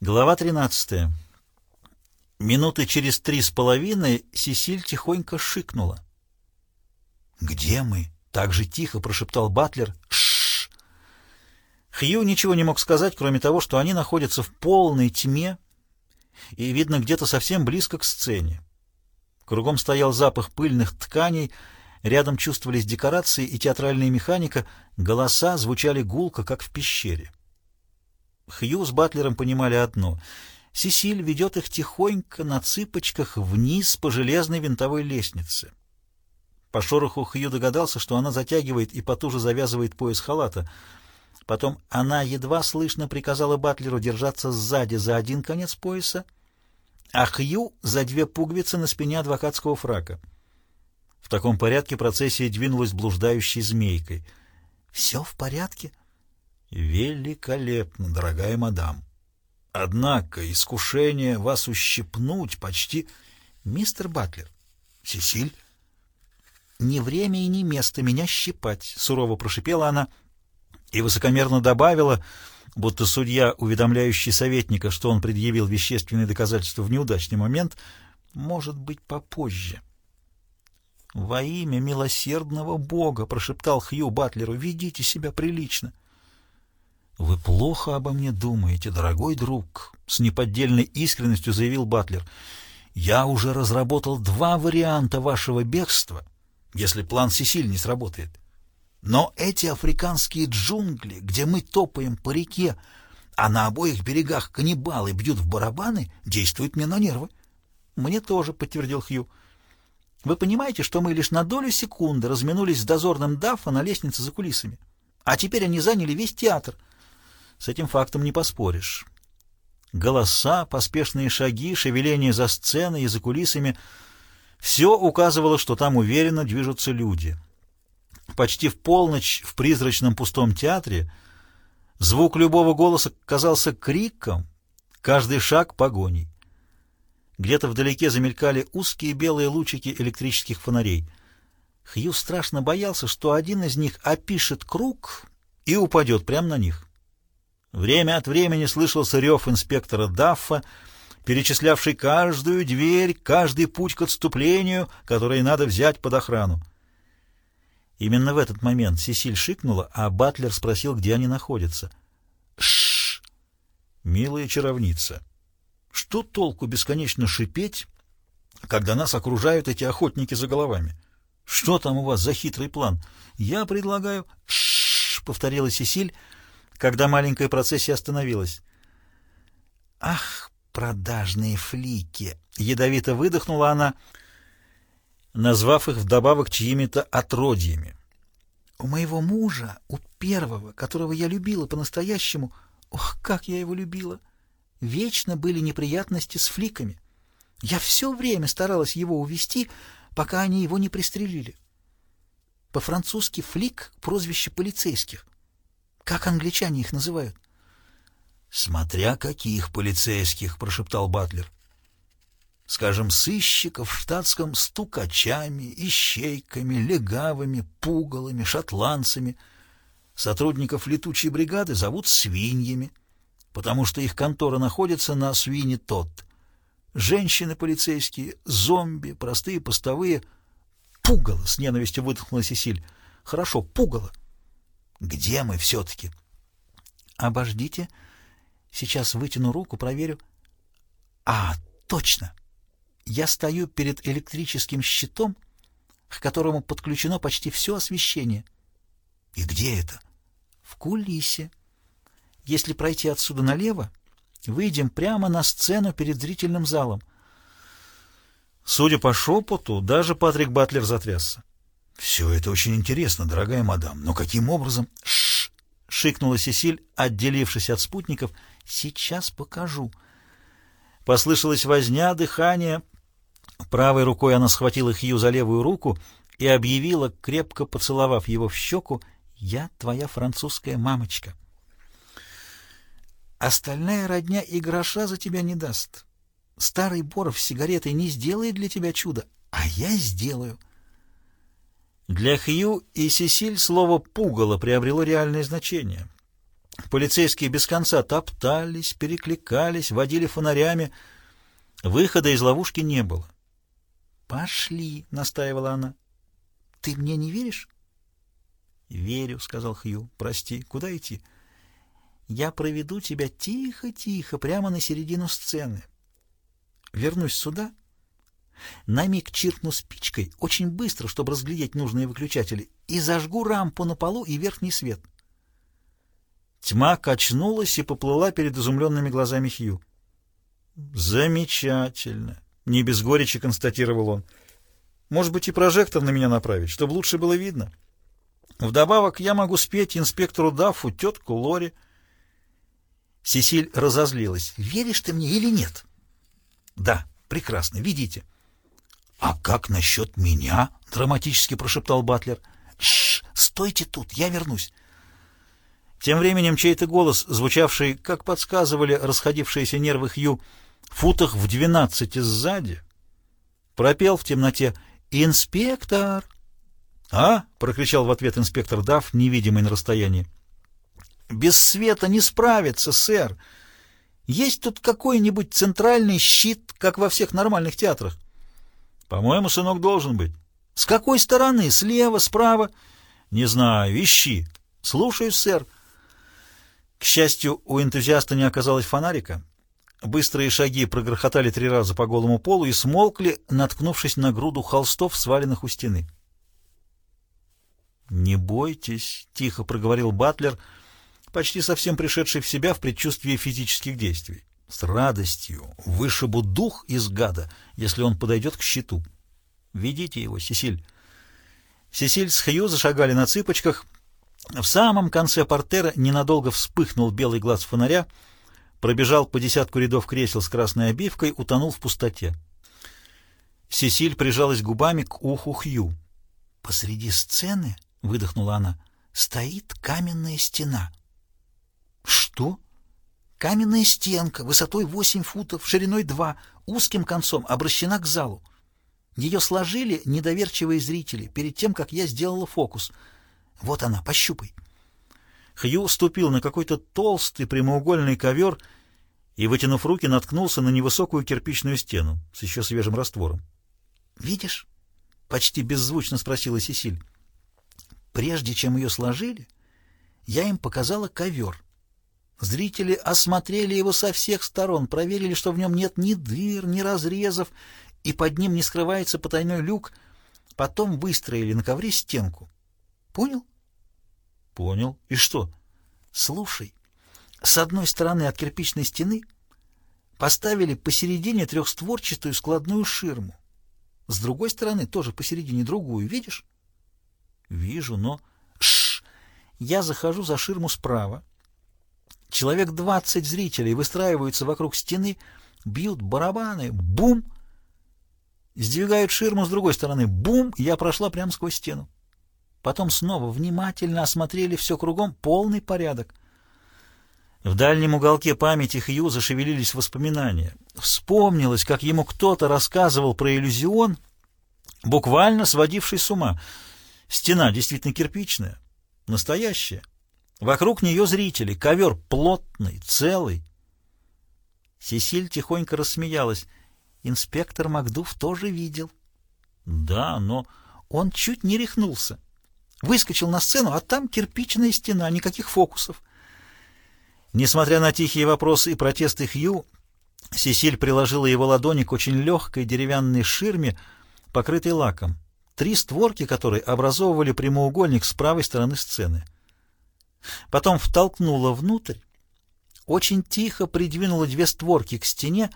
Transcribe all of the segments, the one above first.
Глава 13. Минуты через три с половиной Сесиль тихонько шикнула. «Где мы?» — так же тихо прошептал Батлер. Шш. Хью ничего не мог сказать, кроме того, что они находятся в полной тьме и, видно, где-то совсем близко к сцене. Кругом стоял запах пыльных тканей, рядом чувствовались декорации и театральная механика, голоса звучали гулко, как в пещере. Хью с Батлером понимали одно — Сесиль ведет их тихонько на цыпочках вниз по железной винтовой лестнице. По шороху Хью догадался, что она затягивает и потуже завязывает пояс халата. Потом она едва слышно приказала Батлеру держаться сзади за один конец пояса, а Хью за две пуговицы на спине адвокатского фрака. В таком порядке процессия двинулась блуждающей змейкой. «Все в порядке?» «Великолепно, дорогая мадам. Однако искушение вас ущипнуть почти...» «Мистер Батлер, Сесиль...» «Ни время и ни место меня щипать», — сурово прошипела она и высокомерно добавила, будто судья, уведомляющий советника, что он предъявил вещественные доказательства в неудачный момент, может быть, попозже. «Во имя милосердного Бога!» — прошептал Хью Батлеру. «Ведите себя прилично!» «Вы плохо обо мне думаете, дорогой друг», — с неподдельной искренностью заявил Батлер. «Я уже разработал два варианта вашего бегства, если план Сесиль не сработает. Но эти африканские джунгли, где мы топаем по реке, а на обоих берегах каннибалы бьют в барабаны, действуют мне на нервы». «Мне тоже», — подтвердил Хью. «Вы понимаете, что мы лишь на долю секунды разминулись с дозорным Даффа на лестнице за кулисами, а теперь они заняли весь театр». С этим фактом не поспоришь. Голоса, поспешные шаги, шевеление за сценой и за кулисами — все указывало, что там уверенно движутся люди. Почти в полночь в призрачном пустом театре звук любого голоса казался криком, каждый шаг — погоней. Где-то вдалеке замелькали узкие белые лучики электрических фонарей. Хью страшно боялся, что один из них опишет круг и упадет прямо на них. Время от времени слышался рев инспектора Даффа, перечислявший каждую дверь, каждый путь к отступлению, который надо взять под охрану. Именно в этот момент Сесиль шикнула, а Батлер спросил, где они находятся. Шш, милая чаровница, что толку бесконечно шипеть, когда нас окружают эти охотники за головами? Что там у вас за хитрый план? Я предлагаю... Шш, повторила Сесиль, — когда маленькая процессия остановилась. «Ах, продажные флики!» — ядовито выдохнула она, назвав их вдобавок чьими-то отродьями. «У моего мужа, у первого, которого я любила по-настоящему, ох, как я его любила, вечно были неприятности с фликами. Я все время старалась его увести, пока они его не пристрелили. По-французски флик — прозвище полицейских. Как англичане их называют? Смотря каких полицейских, прошептал Батлер. Скажем, сыщиков в штатском стукачами, ищейками, легавыми, пугалами, шотландцами. Сотрудников летучей бригады зовут свиньями, потому что их контора находится на свине тот. Женщины полицейские, зомби, простые постовые. Пугало, с ненавистью выдохнула Сесиль. Хорошо, пугало. Где мы все-таки? Обождите. Сейчас вытяну руку, проверю. А, точно. Я стою перед электрическим щитом, к которому подключено почти все освещение. И где это? В кулисе. Если пройти отсюда налево, выйдем прямо на сцену перед зрительным залом. Судя по шепоту, даже Патрик Батлер затрясся. «Все это очень интересно, дорогая мадам, но каким образом...» «Шш!» — шикнула Сесиль, отделившись от спутников. «Сейчас покажу». Послышалась возня, дыхание. Правой рукой она схватила Хью за левую руку и объявила, крепко поцеловав его в щеку, «Я твоя французская мамочка». «Остальная родня и гроша за тебя не даст. Старый Боров с сигаретой не сделает для тебя чудо, а я сделаю». Для Хью и Сесиль слово «пугало» приобрело реальное значение. Полицейские без конца топтались, перекликались, водили фонарями. Выхода из ловушки не было. «Пошли», — настаивала она. «Ты мне не веришь?» «Верю», — сказал Хью. «Прости, куда идти?» «Я проведу тебя тихо-тихо, прямо на середину сцены. Вернусь сюда, на миг чиркну спичкой, очень быстро, чтобы разглядеть нужные выключатели, и зажгу рампу на полу и верхний свет». Тьма качнулась и поплыла перед изумленными глазами Хью. «Замечательно!» — не без горечи констатировал он. «Может быть, и прожектор на меня направить, чтобы лучше было видно?» Вдобавок я могу спеть инспектору Даффу, тетку Лори. Сесиль разозлилась. «Веришь ты мне или нет?» «Да, прекрасно, видите». «А как насчет меня?» — драматически прошептал Батлер. «Шш, стойте тут, я вернусь». Тем временем чей-то голос, звучавший, как подсказывали расходившиеся нервы Хью, футах в двенадцати сзади, пропел в темноте «Инспектор!» «А?» — прокричал в ответ инспектор Дафф, невидимый на расстоянии. «Без света не справится, сэр. Есть тут какой-нибудь центральный щит, как во всех нормальных театрах?» «По-моему, сынок должен быть». «С какой стороны? Слева, справа?» «Не знаю. Ищи». «Слушаюсь, сэр». К счастью, у энтузиаста не оказалось фонарика. Быстрые шаги прогрохотали три раза по голому полу и смолкли, наткнувшись на груду холстов, сваленных у стены. «Не бойтесь», — тихо проговорил Батлер, почти совсем пришедший в себя в предчувствии физических действий. «С радостью вышибу дух из гада, если он подойдет к щиту. Ведите его, Сесиль». Сесиль с Хью зашагали на цыпочках. В самом конце портера ненадолго вспыхнул белый глаз фонаря, пробежал по десятку рядов кресел с красной обивкой, утонул в пустоте. Сесиль прижалась губами к уху Хью. «Посреди сцены...» — выдохнула она. «Стоит каменная стена». «Что?» «Каменная стенка, высотой восемь футов, шириной два, узким концом, обращена к залу. Ее сложили недоверчивые зрители перед тем, как я сделала фокус. Вот она, пощупай». Хью ступил на какой-то толстый прямоугольный ковер и, вытянув руки, наткнулся на невысокую кирпичную стену с еще свежим раствором. «Видишь?» — почти беззвучно спросила Сесиль. Прежде чем ее сложили, я им показала ковер. Зрители осмотрели его со всех сторон, проверили, что в нем нет ни дыр, ни разрезов, и под ним не скрывается потайной люк. Потом выстроили на ковре стенку. Понял? Понял. И что? Слушай, с одной стороны от кирпичной стены поставили посередине трехстворчатую складную ширму. С другой стороны тоже посередине другую, видишь? Вижу, но... Шш! Я захожу за ширму справа. Человек двадцать зрителей выстраиваются вокруг стены, бьют барабаны. Бум! Сдвигают ширму с другой стороны. Бум! Я прошла прямо сквозь стену. Потом снова внимательно осмотрели все кругом. Полный порядок. В дальнем уголке памяти Хью зашевелились воспоминания. Вспомнилось, как ему кто-то рассказывал про иллюзион, буквально сводивший с ума — Стена действительно кирпичная, настоящая. Вокруг нее зрители, ковер плотный, целый. Сесиль тихонько рассмеялась. Инспектор Макдув тоже видел. Да, но он чуть не рехнулся. Выскочил на сцену, а там кирпичная стена, никаких фокусов. Несмотря на тихие вопросы и протесты Хью, Сесиль приложила его ладони к очень легкой деревянной ширме, покрытой лаком три створки которой образовывали прямоугольник с правой стороны сцены. Потом втолкнула внутрь, очень тихо придвинула две створки к стене,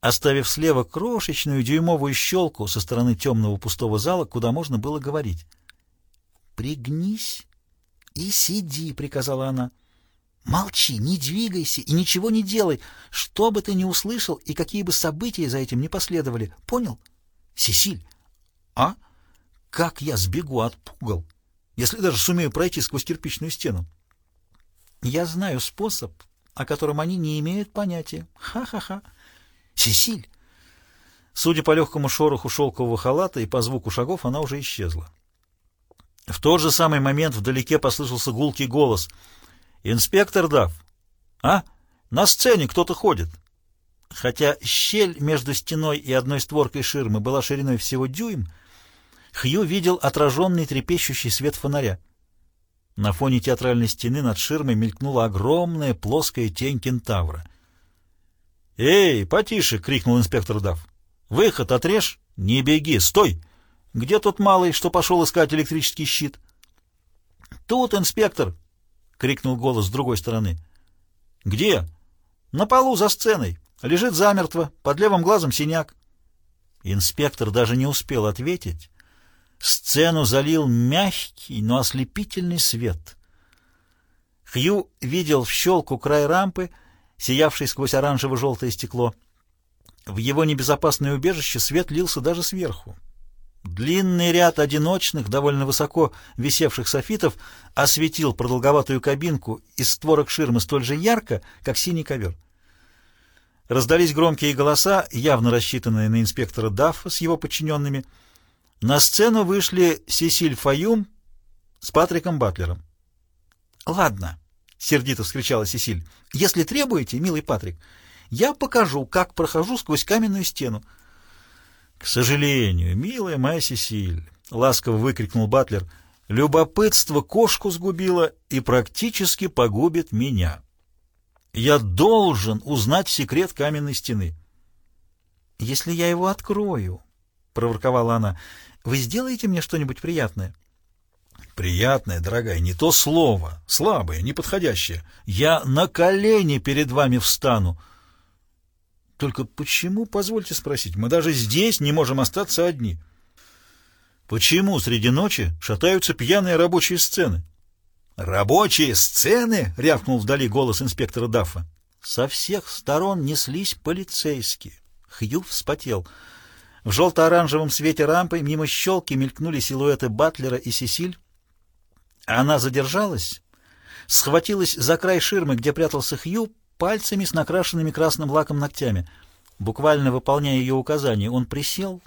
оставив слева крошечную дюймовую щелку со стороны темного пустого зала, куда можно было говорить. «Пригнись и сиди», — приказала она. «Молчи, не двигайся и ничего не делай, что бы ты ни услышал и какие бы события за этим не последовали. Понял? Сесиль?» «А?» Как я сбегу от пугал, если даже сумею пройти сквозь кирпичную стену? Я знаю способ, о котором они не имеют понятия. Ха-ха-ха. Сесиль! Судя по легкому шороху шелкового халата и по звуку шагов, она уже исчезла. В тот же самый момент вдалеке послышался гулкий голос. Инспектор Дав. А? На сцене кто-то ходит. Хотя щель между стеной и одной створкой ширмы была шириной всего дюйм, Хью видел отраженный трепещущий свет фонаря. На фоне театральной стены над ширмой мелькнула огромная плоская тень кентавра. «Эй, потише!» — крикнул инспектор Дав. «Выход отрежь! Не беги! Стой! Где тот малый, что пошел искать электрический щит?» «Тут, инспектор!» — крикнул голос с другой стороны. «Где?» «На полу за сценой. Лежит замертво, под левым глазом синяк». Инспектор даже не успел ответить. Сцену залил мягкий, но ослепительный свет. Хью видел в щелку край рампы, сиявший сквозь оранжево-желтое стекло. В его небезопасное убежище свет лился даже сверху. Длинный ряд одиночных, довольно высоко висевших софитов осветил продолговатую кабинку из створок ширмы столь же ярко, как синий ковер. Раздались громкие голоса, явно рассчитанные на инспектора Даффа с его подчиненными. На сцену вышли Сесиль Фаюм с Патриком Батлером. «Ладно», — сердито вскричала Сесиль, — «если требуете, милый Патрик, я покажу, как прохожу сквозь каменную стену». «К сожалению, милая моя Сесиль», — ласково выкрикнул Батлер, — «любопытство кошку сгубило и практически погубит меня. Я должен узнать секрет каменной стены». «Если я его открою», — проворковала она, — «вы сделаете мне что-нибудь приятное?» «Приятное, дорогая, не то слово, слабое, неподходящее. Я на колени перед вами встану». Только почему, позвольте спросить, мы даже здесь не можем остаться одни? Почему среди ночи шатаются пьяные рабочие сцены? «Рабочие сцены!» — рявкнул вдали голос инспектора Даффа. Со всех сторон неслись полицейские. Хью вспотел. В желто-оранжевом свете рампы мимо щелки мелькнули силуэты Батлера и Сесиль. Она задержалась, схватилась за край ширмы, где прятался Хью, пальцами с накрашенными красным лаком ногтями. Буквально выполняя ее указания, он присел,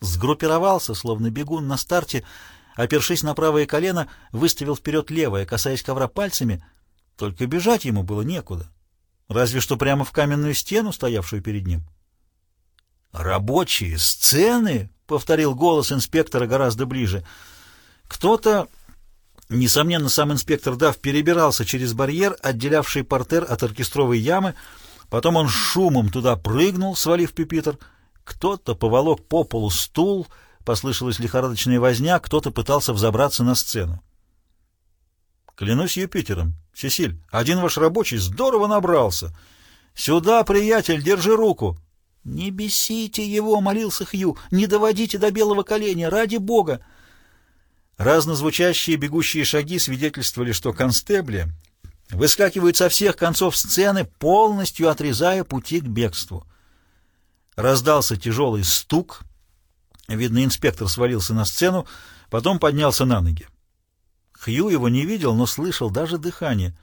сгруппировался, словно бегун на старте, опершись на правое колено, выставил вперед левое, касаясь ковра пальцами. Только бежать ему было некуда. Разве что прямо в каменную стену, стоявшую перед ним. «Рабочие сцены?» — повторил голос инспектора гораздо ближе. Кто-то Несомненно, сам инспектор Дав перебирался через барьер, отделявший портер от оркестровой ямы. Потом он шумом туда прыгнул, свалив пюпитр. Кто-то поволок по полу стул, послышалась лихорадочная возня, кто-то пытался взобраться на сцену. Клянусь Юпитером, Сесиль, один ваш рабочий здорово набрался. Сюда, приятель, держи руку. Не бесите его, молился Хью, не доводите до белого коленя, ради бога. Разнозвучащие бегущие шаги свидетельствовали, что констебли выскакивают со всех концов сцены, полностью отрезая пути к бегству. Раздался тяжелый стук. Видно, инспектор свалился на сцену, потом поднялся на ноги. Хью его не видел, но слышал даже дыхание.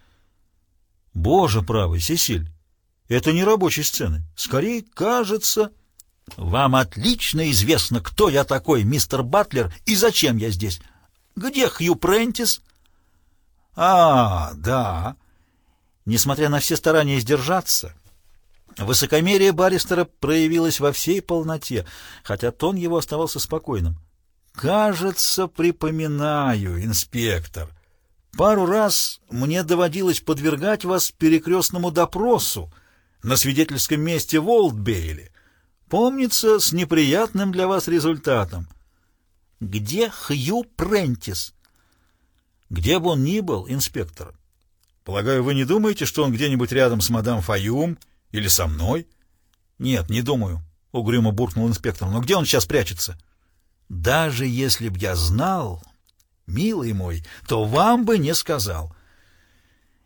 «Боже правый, Сесиль, это не рабочие сцены. Скорее, кажется...» «Вам отлично известно, кто я такой, мистер Батлер, и зачем я здесь. Где Хью Прентис? А, да. Несмотря на все старания сдержаться, высокомерие Баристера проявилось во всей полноте, хотя тон его оставался спокойным. Кажется, припоминаю, инспектор. Пару раз мне доводилось подвергать вас перекрестному допросу на свидетельском месте в Олдбейле. Помнится, с неприятным для вас результатом — где Хью Прентис? Где бы он ни был, инспектор. Полагаю, вы не думаете, что он где-нибудь рядом с мадам Фаюм или со мной? Нет, не думаю, — угрюмо буркнул инспектор. Но где он сейчас прячется? Даже если б я знал, милый мой, то вам бы не сказал.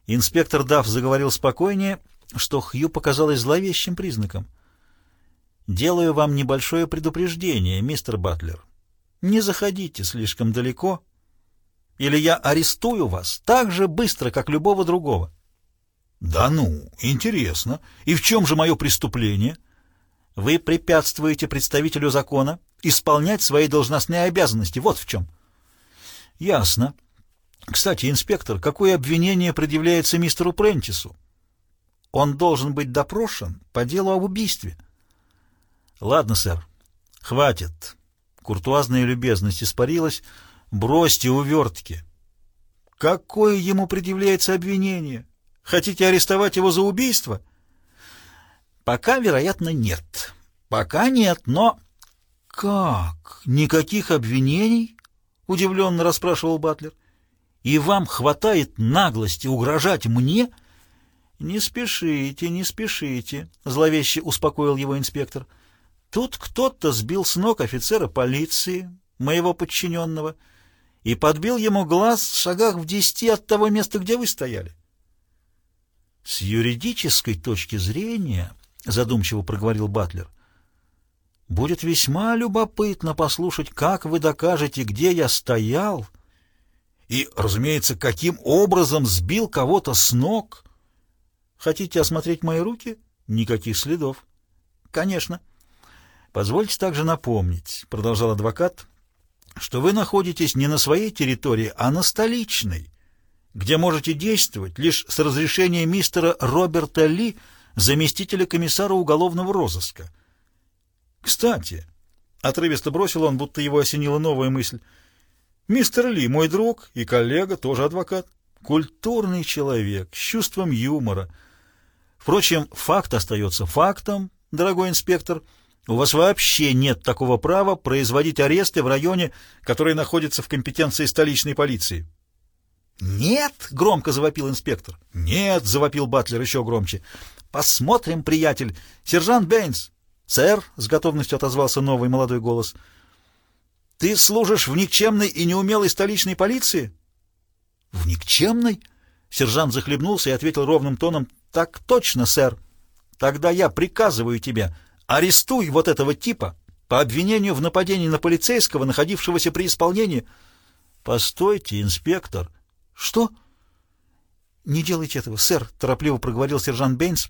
Инспектор Дафф заговорил спокойнее, что Хью показалось зловещим признаком. «Делаю вам небольшое предупреждение, мистер Батлер. Не заходите слишком далеко, или я арестую вас так же быстро, как любого другого. Да ну, интересно. И в чем же мое преступление? Вы препятствуете представителю закона исполнять свои должностные обязанности. Вот в чем. Ясно. Кстати, инспектор, какое обвинение предъявляется мистеру Прентису? Он должен быть допрошен по делу об убийстве. Ладно, сэр, хватит. Куртуазная любезность испарилась. Бросьте увертки. Какое ему предъявляется обвинение? Хотите арестовать его за убийство? Пока, вероятно, нет. Пока нет, но... Как? Никаких обвинений? Удивленно расспрашивал Батлер. И вам хватает наглости угрожать мне? Не спешите, не спешите, зловеще успокоил его инспектор. Тут кто-то сбил с ног офицера полиции, моего подчиненного, и подбил ему глаз в шагах в десяти от того места, где вы стояли. С юридической точки зрения, задумчиво проговорил Батлер, будет весьма любопытно послушать, как вы докажете, где я стоял, и, разумеется, каким образом сбил кого-то с ног. Хотите осмотреть мои руки? Никаких следов. Конечно. Позвольте также напомнить, продолжал адвокат, что вы находитесь не на своей территории, а на столичной, где можете действовать лишь с разрешения мистера Роберта Ли, заместителя комиссара уголовного розыска. Кстати, отрывисто бросил он, будто его осенила новая мысль. Мистер Ли, мой друг и коллега, тоже адвокат, культурный человек, с чувством юмора. Впрочем, факт остается фактом, дорогой инспектор. У вас вообще нет такого права производить аресты в районе, который находится в компетенции столичной полиции. «Нет!» — громко завопил инспектор. «Нет!» — завопил Батлер еще громче. «Посмотрим, приятель! Сержант Бэйнс!» «Сэр!» — с готовностью отозвался новый молодой голос. «Ты служишь в никчемной и неумелой столичной полиции?» «В никчемной?» Сержант захлебнулся и ответил ровным тоном. «Так точно, сэр. Тогда я приказываю тебе, арестуй вот этого типа по обвинению в нападении на полицейского, находившегося при исполнении...» «Постойте, инспектор!» «Что?» «Не делайте этого, сэр», — торопливо проговорил сержант Бейнс.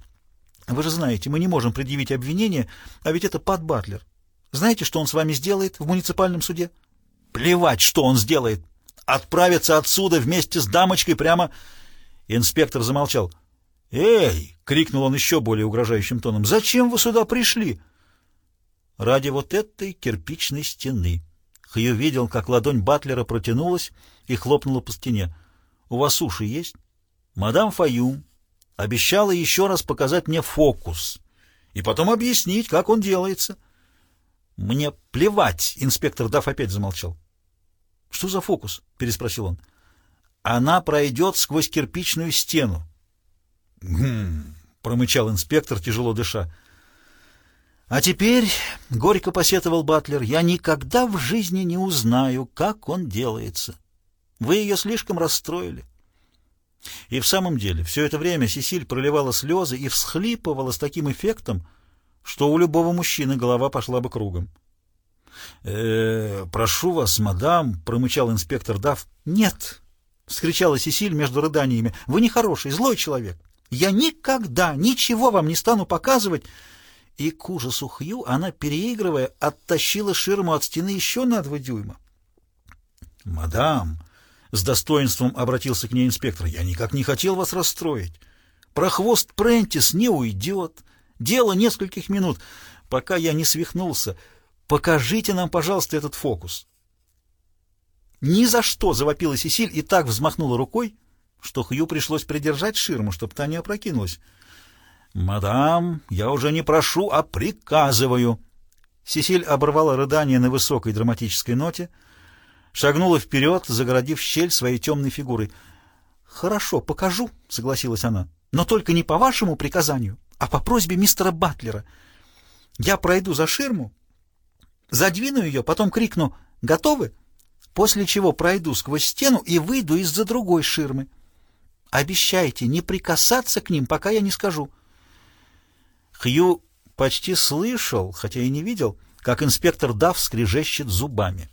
«Вы же знаете, мы не можем предъявить обвинение, а ведь это Пат Батлер. Знаете, что он с вами сделает в муниципальном суде?» «Плевать, что он сделает! Отправиться отсюда вместе с дамочкой прямо...» Инспектор замолчал. «Эй!» — крикнул он еще более угрожающим тоном. «Зачем вы сюда пришли?» «Ради вот этой кирпичной стены». Хью видел, как ладонь Батлера протянулась и хлопнула по стене. У вас уши есть? Мадам Фаюм обещала еще раз показать мне фокус и потом объяснить, как он делается. Мне плевать, инспектор Дафф опять замолчал. Что за фокус? переспросил он. Она пройдет сквозь кирпичную стену. Гм, промычал инспектор, тяжело дыша. А теперь, горько посетовал Батлер, я никогда в жизни не узнаю, как он делается. Вы ее слишком расстроили. И в самом деле, все это время Сесиль проливала слезы и всхлипывала с таким эффектом, что у любого мужчины голова пошла бы кругом. «Э, прошу вас, мадам», — промычал инспектор Дав. «Нет», — вскричала Сесиль между рыданиями, — «вы нехороший, злой человек. Я никогда ничего вам не стану показывать». И к ужасу Хью она, переигрывая, оттащила ширму от стены еще на два дюйма. «Мадам», с достоинством обратился к ней инспектор. «Я никак не хотел вас расстроить. Прохвост Прентис не уйдет. Дело нескольких минут, пока я не свихнулся. Покажите нам, пожалуйста, этот фокус». «Ни за что!» — завопила Сесиль и так взмахнула рукой, что Хью пришлось придержать ширму, чтобы та не опрокинулась. «Мадам, я уже не прошу, а приказываю!» Сесиль оборвала рыдание на высокой драматической ноте — шагнула вперед, загородив щель своей темной фигурой. «Хорошо, покажу», — согласилась она, — «но только не по вашему приказанию, а по просьбе мистера Батлера. Я пройду за ширму, задвину ее, потом крикну «Готовы?», после чего пройду сквозь стену и выйду из-за другой ширмы. Обещайте не прикасаться к ним, пока я не скажу». Хью почти слышал, хотя и не видел, как инспектор Дав скрежещет зубами.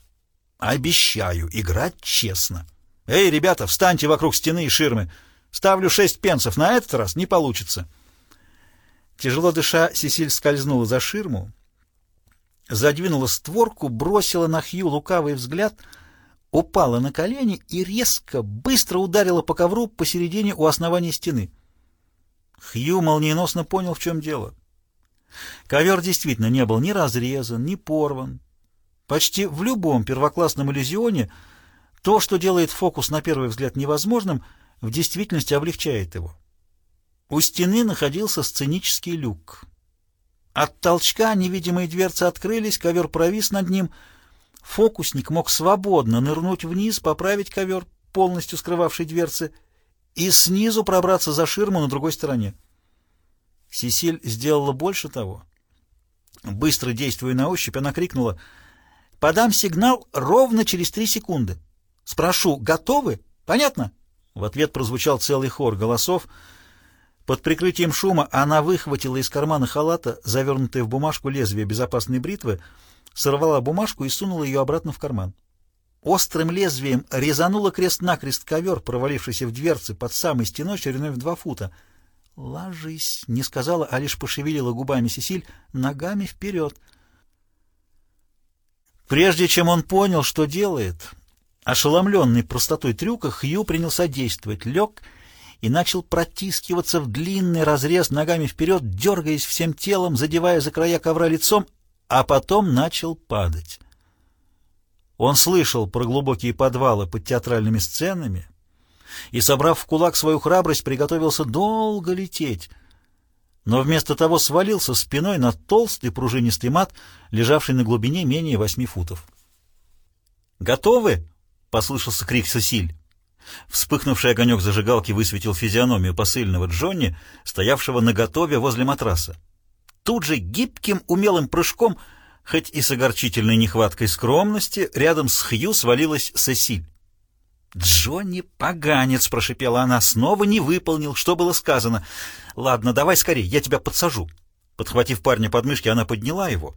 Обещаю играть честно. Эй, ребята, встаньте вокруг стены и ширмы. Ставлю шесть пенсов. На этот раз не получится. Тяжело дыша, Сесиль скользнула за ширму, задвинула створку, бросила на Хью лукавый взгляд. Упала на колени и резко, быстро ударила по ковру посередине у основания стены. Хью молниеносно понял, в чем дело. Ковер действительно не был ни разрезан, ни порван. Почти в любом первоклассном иллюзионе то, что делает фокус на первый взгляд невозможным, в действительности облегчает его. У стены находился сценический люк. От толчка невидимые дверцы открылись, ковер провис над ним. Фокусник мог свободно нырнуть вниз, поправить ковер, полностью скрывавший дверцы, и снизу пробраться за ширму на другой стороне. Сесиль сделала больше того. Быстро действуя на ощупь, она крикнула «Подам сигнал ровно через три секунды. Спрошу, готовы? Понятно?» В ответ прозвучал целый хор голосов. Под прикрытием шума она выхватила из кармана халата, завернутое в бумажку лезвие безопасной бритвы, сорвала бумажку и сунула ее обратно в карман. Острым лезвием резанула крест-накрест ковер, провалившийся в дверцы под самой стеной шириной в два фута. «Ложись!» — не сказала, а лишь пошевелила губами Сесиль, ногами вперед. Прежде чем он понял, что делает, ошеломленный простотой трюка, Хью принялся действовать, лег и начал протискиваться в длинный разрез ногами вперед, дергаясь всем телом, задевая за края ковра лицом, а потом начал падать. Он слышал про глубокие подвалы под театральными сценами и, собрав в кулак свою храбрость, приготовился долго лететь, но вместо того свалился спиной на толстый пружинистый мат, лежавший на глубине менее восьми футов. «Готовы?» — послышался крик Сесиль. Вспыхнувший огонек зажигалки высветил физиономию посыльного Джонни, стоявшего наготове возле матраса. Тут же гибким умелым прыжком — Хоть и с огорчительной нехваткой скромности, рядом с Хью свалилась Сесиль. «Джонни поганец!» — прошипела она. «Снова не выполнил, что было сказано. Ладно, давай скорее, я тебя подсажу». Подхватив парня под мышки, она подняла его.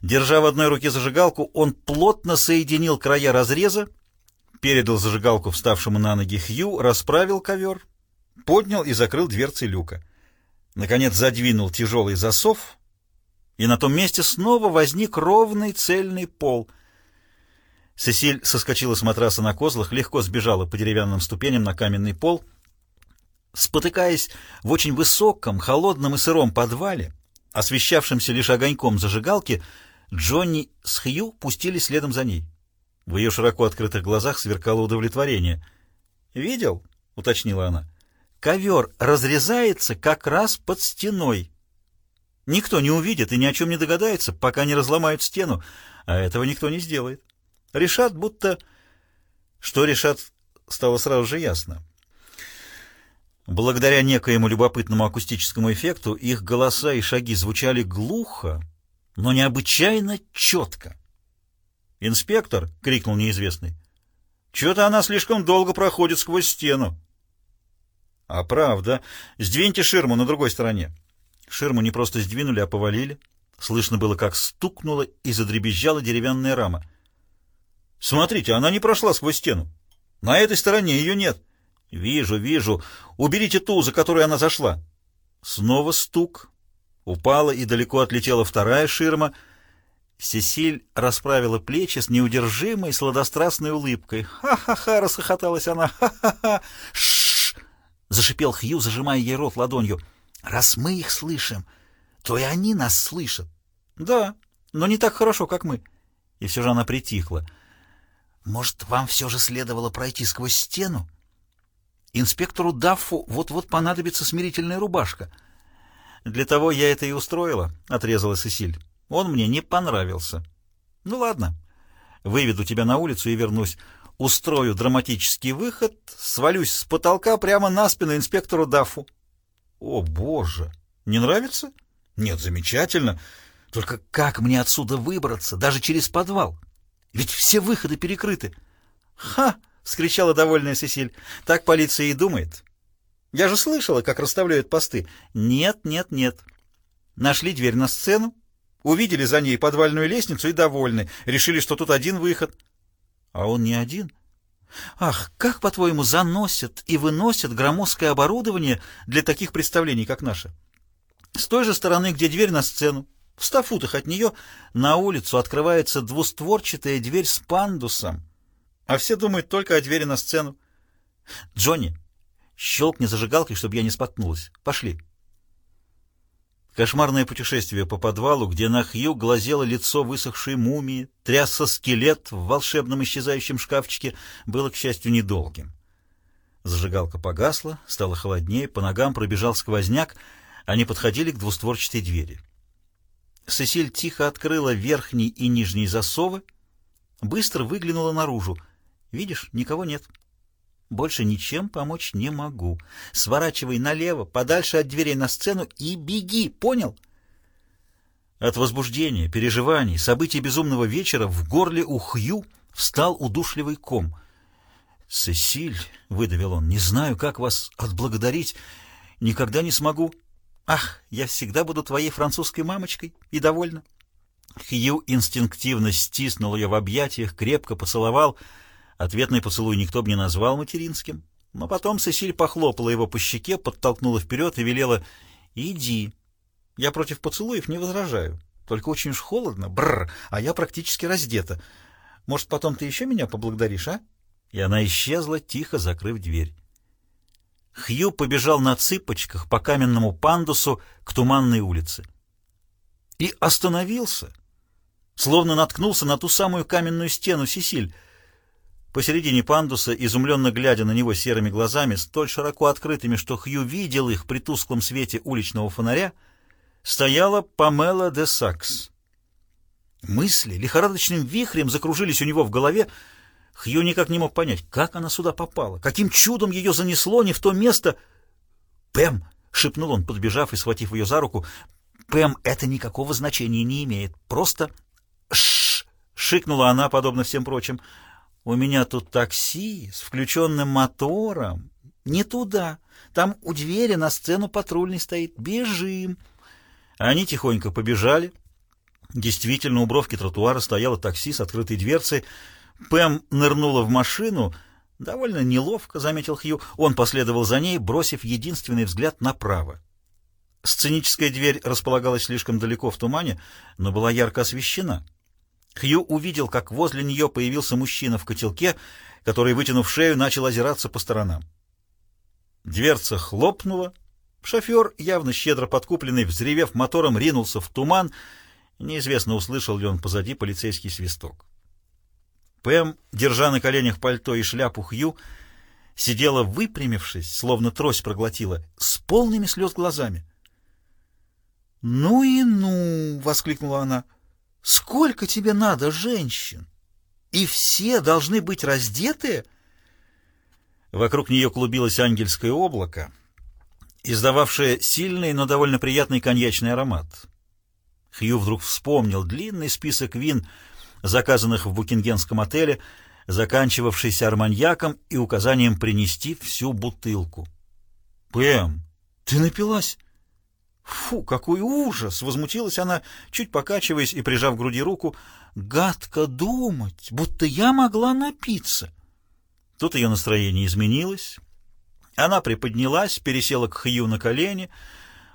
Держа в одной руке зажигалку, он плотно соединил края разреза, передал зажигалку вставшему на ноги Хью, расправил ковер, поднял и закрыл дверцы люка. Наконец задвинул тяжелый засов, и на том месте снова возник ровный цельный пол. Сесиль соскочила с матраса на козлах, легко сбежала по деревянным ступеням на каменный пол. Спотыкаясь в очень высоком, холодном и сыром подвале, освещавшемся лишь огоньком зажигалки, Джонни с Хью пустили следом за ней. В ее широко открытых глазах сверкало удовлетворение. «Видел?» — уточнила она. «Ковер разрезается как раз под стеной». Никто не увидит и ни о чем не догадается, пока не разломают стену, а этого никто не сделает. Решат, будто... Что решат, стало сразу же ясно. Благодаря некоему любопытному акустическому эффекту их голоса и шаги звучали глухо, но необычайно четко. «Инспектор!» — крикнул неизвестный. «Чего-то она слишком долго проходит сквозь стену». «А правда. Сдвиньте ширму на другой стороне». Ширму не просто сдвинули, а повалили. Слышно было, как стукнула и задребезжала деревянная рама. «Смотрите, она не прошла сквозь стену. На этой стороне ее нет». «Вижу, вижу. Уберите ту, за которой она зашла». Снова стук. Упала и далеко отлетела вторая ширма. Сесиль расправила плечи с неудержимой сладострастной улыбкой. «Ха-ха-ха!» — расхохоталась она. «Ха-ха-ха!» Зашипел Хью, зажимая ей рот ладонью. Раз мы их слышим, то и они нас слышат. Да, но не так хорошо, как мы. И все же она притихла. Может, вам все же следовало пройти сквозь стену? Инспектору Даффу вот-вот понадобится смирительная рубашка. Для того я это и устроила, — отрезала Сесиль. Он мне не понравился. Ну ладно, выведу тебя на улицу и вернусь. Устрою драматический выход, свалюсь с потолка прямо на спину инспектору Даффу. О, боже! Не нравится? Нет, замечательно. Только как мне отсюда выбраться, даже через подвал? Ведь все выходы перекрыты. Ха! — скричала довольная Сесиль. Так полиция и думает. Я же слышала, как расставляют посты. Нет, нет, нет. Нашли дверь на сцену, увидели за ней подвальную лестницу и довольны. Решили, что тут один выход. А он не один. Ах, как, по-твоему, заносят и выносят громоздкое оборудование для таких представлений, как наше? С той же стороны, где дверь на сцену, в ста футах от нее, на улицу открывается двустворчатая дверь с пандусом. А все думают только о двери на сцену. Джонни, щелкни зажигалкой, чтобы я не споткнулась. Пошли. Кошмарное путешествие по подвалу, где на Хью глазело лицо высохшей мумии, трясся скелет в волшебном исчезающем шкафчике, было, к счастью, недолгим. Зажигалка погасла, стало холоднее, по ногам пробежал сквозняк, они подходили к двустворчатой двери. Сесиль тихо открыла верхний и нижний засовы, быстро выглянула наружу. Видишь, никого нет. Больше ничем помочь не могу. Сворачивай налево, подальше от дверей на сцену и беги, понял? От возбуждения, переживаний, событий безумного вечера в горле у Хью встал удушливый ком. «Сесиль», — выдавил он, — «не знаю, как вас отблагодарить. Никогда не смогу. Ах, я всегда буду твоей французской мамочкой и довольна». Хью инстинктивно стиснул ее в объятиях, крепко поцеловал — Ответный поцелуй никто бы не назвал материнским. Но потом Сесиль похлопала его по щеке, подтолкнула вперед и велела «Иди». Я против поцелуев не возражаю. Только очень уж холодно, бррр, а я практически раздета. Может, потом ты еще меня поблагодаришь, а? И она исчезла, тихо закрыв дверь. Хью побежал на цыпочках по каменному пандусу к туманной улице. И остановился, словно наткнулся на ту самую каменную стену Сесиль — Посередине пандуса, изумленно глядя на него серыми глазами, столь широко открытыми, что Хью видел их при тусклом свете уличного фонаря, стояла Памела де Сакс. Мысли лихорадочным вихрем закружились у него в голове. Хью никак не мог понять, как она сюда попала, каким чудом ее занесло не в то место. «Пэм!» — шепнул он, подбежав и схватив ее за руку. «Пэм, это никакого значения не имеет. Просто...» «Шш!» — шикнула она, подобно всем прочим. У меня тут такси с включенным мотором. Не туда. Там у двери на сцену патрульный стоит. Бежим. Они тихонько побежали. Действительно, у бровки тротуара стояло такси с открытой дверцей. Пэм нырнула в машину. Довольно неловко, заметил Хью. Он последовал за ней, бросив единственный взгляд направо. Сценическая дверь располагалась слишком далеко в тумане, но была ярко освещена. Хью увидел, как возле нее появился мужчина в котелке, который, вытянув шею, начал озираться по сторонам. Дверца хлопнула. Шофер, явно щедро подкупленный, взревев мотором, ринулся в туман. Неизвестно, услышал ли он позади полицейский свисток. Пэм, держа на коленях пальто и шляпу Хью, сидела выпрямившись, словно трость проглотила, с полными слез глазами. «Ну и ну!» — воскликнула она. Сколько тебе надо женщин? И все должны быть раздетые? Вокруг нее клубилось ангельское облако, издававшее сильный, но довольно приятный коньячный аромат. Хью вдруг вспомнил длинный список вин, заказанных в букингенском отеле, заканчивавшийся арманьяком и указанием принести всю бутылку. «Пэм, ты напилась?» «Фу, какой ужас!» — возмутилась она, чуть покачиваясь и прижав к груди руку. «Гадко думать, будто я могла напиться!» Тут ее настроение изменилось. Она приподнялась, пересела к Хью на колени,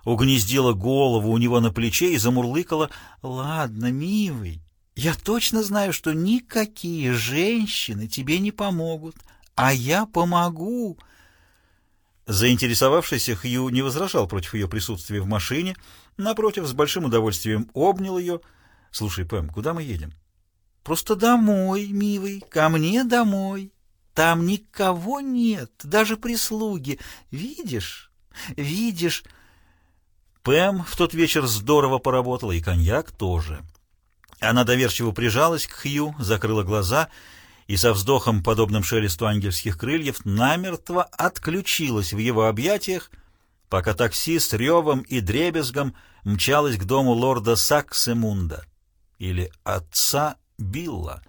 угнездила голову у него на плече и замурлыкала. «Ладно, милый, я точно знаю, что никакие женщины тебе не помогут, а я помогу!» Заинтересовавшийся Хью не возражал против ее присутствия в машине, напротив, с большим удовольствием обнял ее. «Слушай, Пэм, куда мы едем?» «Просто домой, милый, ко мне домой. Там никого нет, даже прислуги. Видишь? Видишь?» Пэм в тот вечер здорово поработала, и коньяк тоже. Она доверчиво прижалась к Хью, закрыла глаза и и со вздохом, подобным шелесту ангельских крыльев, намертво отключилась в его объятиях, пока такси с ревом и дребезгом мчалось к дому лорда Саксемунда или отца Билла.